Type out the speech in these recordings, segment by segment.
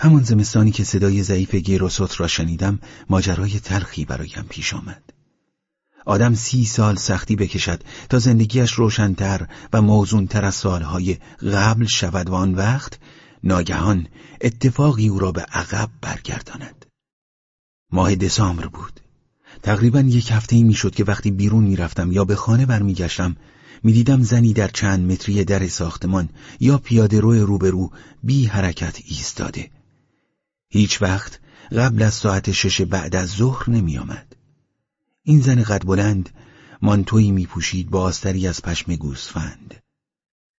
همان زمستانی که صدای ضعیف گیروسوت را شنیدم ماجرای تلخی برایم پیش آمد. آدم سی سال سختی بکشد تا زندگیش روشنتر و موزونتر از سالهای قبل شود و آن وقت ناگهان اتفاقی او را به عقب برگرداند. ماه دسامبر بود. تقریبا یک هفته می‌شد که وقتی بیرون می‌رفتم یا به خانه برمیگشتم می‌دیدم زنی در چند متری در ساختمان یا پیاده روی روبرو بی حرکت ایستاده. هیچ وقت قبل از ساعت شش بعد از ظهر نمی آمد. این زن قد بلند مانتویی می پوشید با آستری از پشم گوسفند.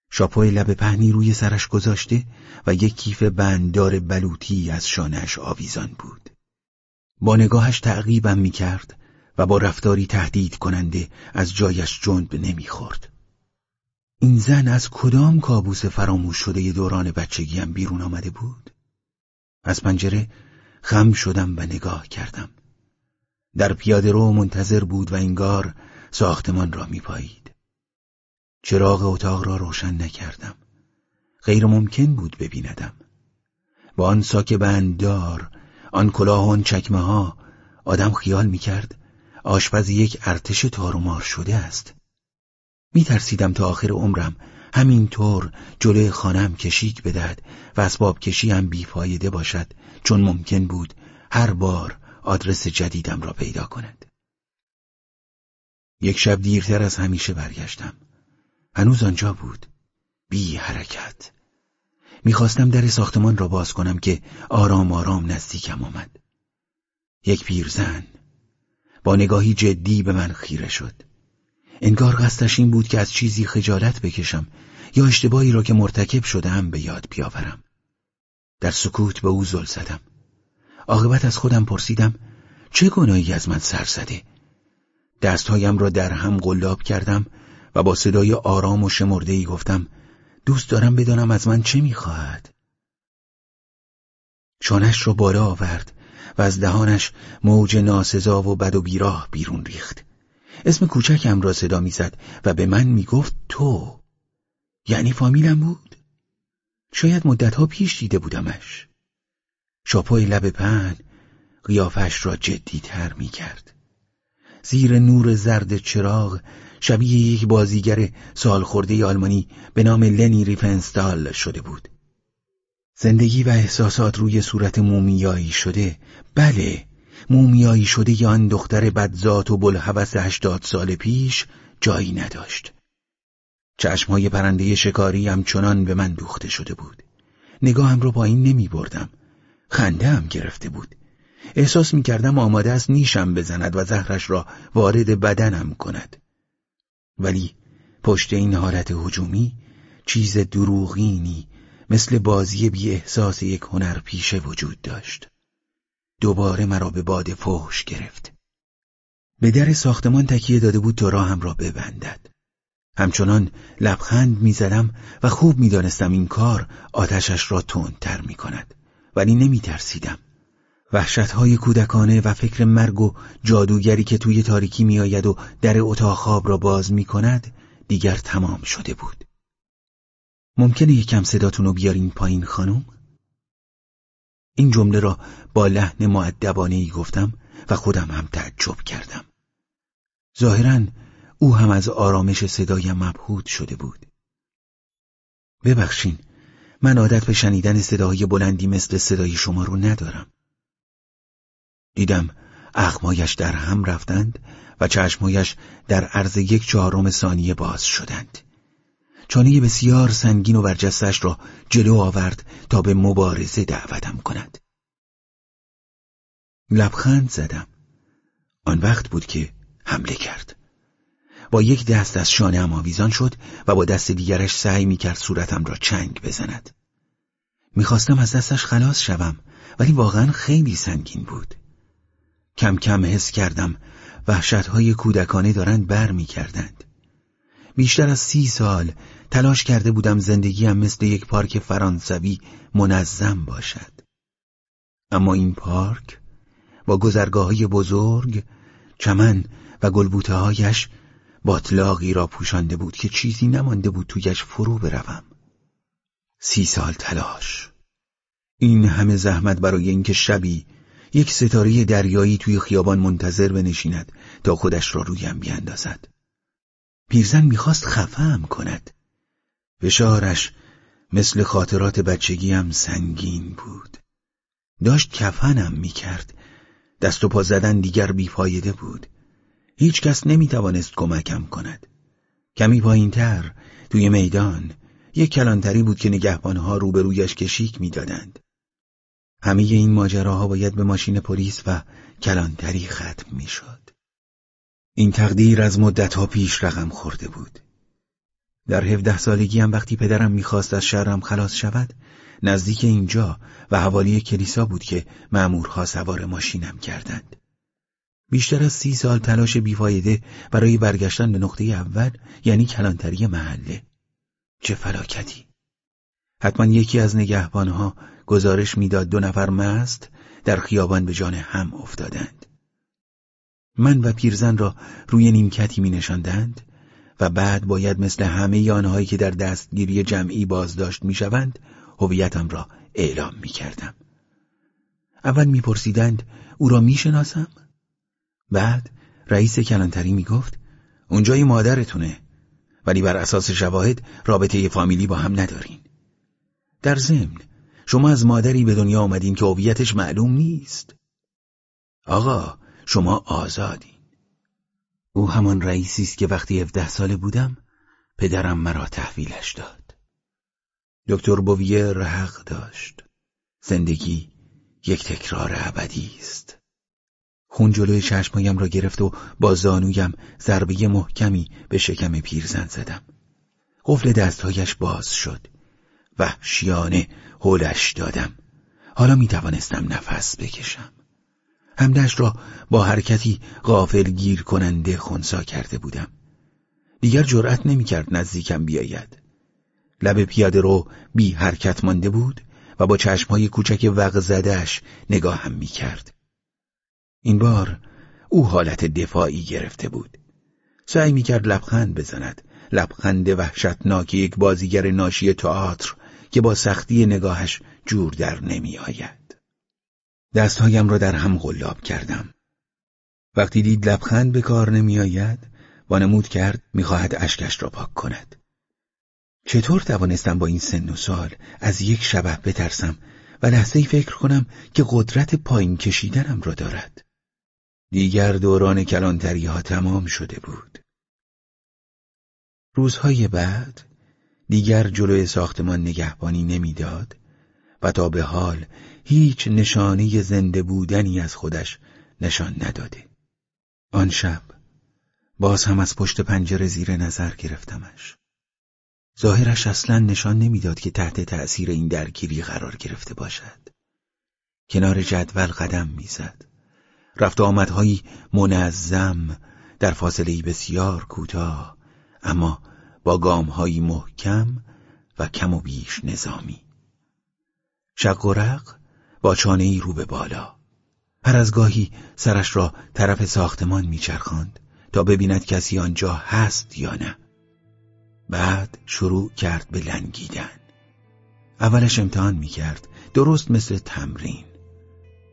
شاپوی لب پهنی روی سرش گذاشته و یک کیف بنددار بلوطی از شانهش آویزان بود. با نگاهش تعقیبم می کرد و با رفتاری تهدید کننده از جایش جنب نمی‌خورد. این زن از کدام کابوس فراموش شده دوران بچگیم بیرون آمده بود؟ از پنجره خم شدم و نگاه کردم. در پیاده رو منتظر بود و انگار ساختمان را میپایید. چراغ اتاق را روشن نکردم. غیر ممکن بود ببیندم. با آن ساک بنددار، آن کلاه و آن چکمه ها آدم خیال می‌کرد آشپز یک ارتش تارومار شده است. میترسیدم تا آخر عمرم همینطور جلوی خانم کشیک بدهد و اسباب کشی هم بیفایده باشد چون ممکن بود هر بار آدرس جدیدم را پیدا کند. یک شب دیرتر از همیشه برگشتم. هنوز آنجا بود. بی حرکت. می‌خواستم در ساختمان را باز کنم که آرام آرام نزدیکم آمد. یک پیرزن با نگاهی جدی به من خیره شد. انگار قصدش این بود که از چیزی خجالت بکشم یا اشتباهی را که مرتکب شدم به یاد بیاورم. در سکوت به او زل زدم. عاقبت از خودم پرسیدم چه گناهی از من سر زده؟ دستهایم را در هم قلاب کردم و با صدای آرام و شمردهی گفتم دوست دارم بدانم از من چه می‌خواهد؟ چانش را بالا آورد و از دهانش موج ناسزا و بد و بیراه بیرون ریخت. اسم کوچکم را صدا می‌زد و به من می‌گفت تو. یعنی فامیلم بود؟ شاید مدتها پیش دیده بودمش. شاپای لب پن قیافش را جدیتر می کرد زیر نور زرد چراغ شبیه یک بازیگر سالخورده آلمانی به نام لنی ریفنستال شده بود. زندگی و احساسات روی صورت مومیایی شده. بله مومیایی شده یا آن دختر بدزات و بلحوث هشتاد سال پیش جایی نداشت. چشمهای پرنده شکاری همچنان به من دوخته شده بود. نگاهم رو با این نمی بردم. خنده هم گرفته بود. احساس می کردم آماده است نیشم بزند و زهرش را وارد بدنم کند. ولی پشت این حالت هجومی چیز دروغینی مثل بازی بی احساس یک هنر پیشه وجود داشت. دوباره مرا به باد فحش گرفت. به در ساختمان تکیه داده بود تا راهم را ببندد. همچنان لبخند می‌زدم و خوب می‌دانستم این کار آتشش را تندتر می کند ولی نمی ترسیدم وحشتهای کودکانه و فکر مرگ و جادوگری که توی تاریکی میآید و در اتاق خواب را باز می کند دیگر تمام شده بود. ممکنه یکم صداتون رو بیارین پایین خانم؟ این جمله را با لحن معدبانه ای گفتم و خودم هم تعجب کردم. ظاهرا او هم از آرامش صدایم مبهود شده بود. ببخشین من عادت به شنیدن صداهای بلندی مثل صدای شما رو ندارم. دیدم اخمایش در هم رفتند و چشمایش در عرض یک چهارم ثانیه باز شدند. چانه بسیار سنگین و برجستش را جلو آورد تا به مبارزه دعوتم کند. لبخند زدم. آن وقت بود که حمله کرد. با یک دست از شانه هم آویزان شد و با دست دیگرش سعی می‌کرد صورتم را چنگ بزند. می‌خواستم از دستش خلاص شوم ولی واقعا خیلی سنگین بود. کم کم حس کردم وحشتهای کودکانه دارند بر می‌کردند بیشتر از سی سال تلاش کرده بودم زندگیم مثل یک پارک فرانسوی منظم باشد. اما این پارک با گذرگاه بزرگ چمن و گلبوته هایش باطلاقی را پوشانده بود که چیزی نمانده بود تویش فرو بروم. سی سال تلاش. این همه زحمت برای اینکه شبی یک ستاره دریایی توی خیابان منتظر بنشیند تا خودش را رویم بیاندازد. پیرزن می‌خواست خفهم کند. فشارش مثل خاطرات بچگیم سنگین بود. داشت کفنم می‌کرد. دست و پا زدن دیگر بیفایده بود. هیچ کس نمی‌توانست کمکم کند. کمی پایین تر توی میدان یک کلانتری بود که نگهبانها روبرویش کشیک می‌دادند. همه این ماجراها باید به ماشین پلیس و کلانتری ختم می‌شد. این تقدیر از مدتها پیش رقم خورده بود. در هفده سالگی هم وقتی پدرم می‌خواست از شهرم خلاص شود نزدیک اینجا و حوالی کلیسا بود که مأمورها سوار ماشینم کردند. بیشتر از سی سال تلاش بیفایده برای برگشتن به نقطه اول یعنی کلانتری محله. چه فلاکتی! حتما یکی از نگهبانها گزارش می‌داد دو نفر مست در خیابان به جان هم افتادند. من و پیرزن را روی نیمکتی می نشاندند و بعد باید مثل همه آنهایی که در دستگیری جمعی بازداشت می‌شوند هویتم را اعلام می کردم. اول میپرسیدند او را می‌شناسم بعد رئیس کلانتری می‌گفت اونجای مادرتونه ولی بر اساس شواهد رابطه فامیلی با هم ندارین. در ضمن شما از مادری به دنیا آمدین که هویتش معلوم نیست. آقا شما آزادین او همان رئیسی است که وقتی 17 ساله بودم پدرم مرا تحویلش داد. دکتر بویه رحق داشت. زندگی یک تکرار ابدی است. خون جلوی چشمایم را گرفت و با زانویم ضربه محکمی به شکم پیرزن زدم. قفل دستهایش باز شد. وحشیانه هولش دادم. حالا می توانستم نفس بکشم. همدش را با حرکتی غافل گیر کننده خونسا کرده بودم. دیگر جرأت نمی‌کرد نزدیکم بیاید. لب پیاده رو بی حرکت مانده بود و با چشمهای کوچک وق زدهش نگاهم می‌کرد. این بار او حالت دفاعی گرفته بود. سعی می‌کرد لبخند بزند. لبخند وحشتناک یک بازیگر ناشی تئاتر که با سختی نگاهش جور در نمی آید. دستهایم را در هم غلاب کردم. وقتی دید لبخند به کار نمی آید وانمود کرد می‌خواهد اشکش را پاک کند. چطور توانستم با این سن و سال از یک شبه بترسم و لحظه فکر کنم که قدرت پایین کشیدنم را دارد. دیگر دوران کلانتری ها تمام شده بود. روزهای بعد دیگر جلوی ساختمان نگهبانی نمی‌داد و تا به حال هیچ نشانه زنده بودنی از خودش نشان نداده. آن شب باز هم از پشت پنجره زیر نظر گرفتمش. ظاهرش اصلا نشان نمی‌داد که تحت تأثیر این درگیری قرار گرفته باشد. کنار جدول قدم می‌زد. رفت آمدهایی منظم در فاصله بسیار کوتاه اما با گامهایی محکم و کم و بیش نظامی شق و رق با چانه رو به بالا. هر از گاهی سرش را طرف ساختمان میچرخاند تا ببیند کسی آنجا هست یا نه. بعد شروع کرد به لنگیدن. اولش امتحان می‌کرد درست مثل تمرین.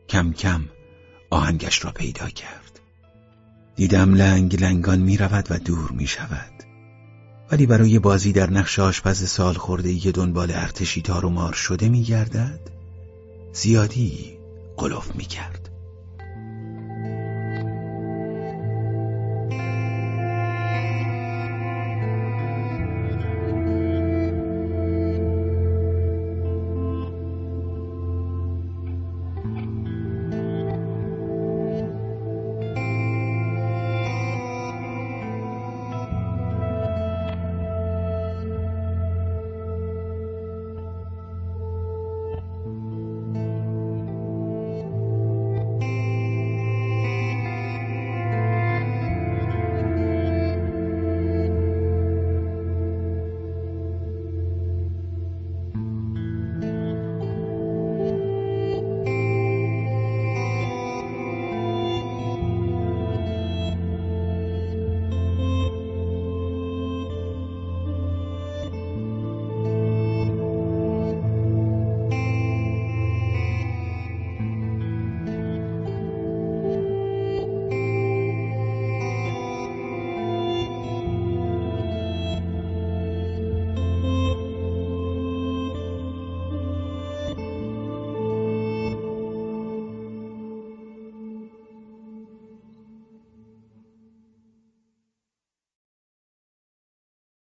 کم کم آهنگش را پیدا کرد. دیدم لنگ لنگان می‌رود و دور می‌شود. ولی برای بازی در نقش آشپز سال خورده ای دنبال ارتشی تار و مار شده میگردد زیادی قلوف می‌کرد.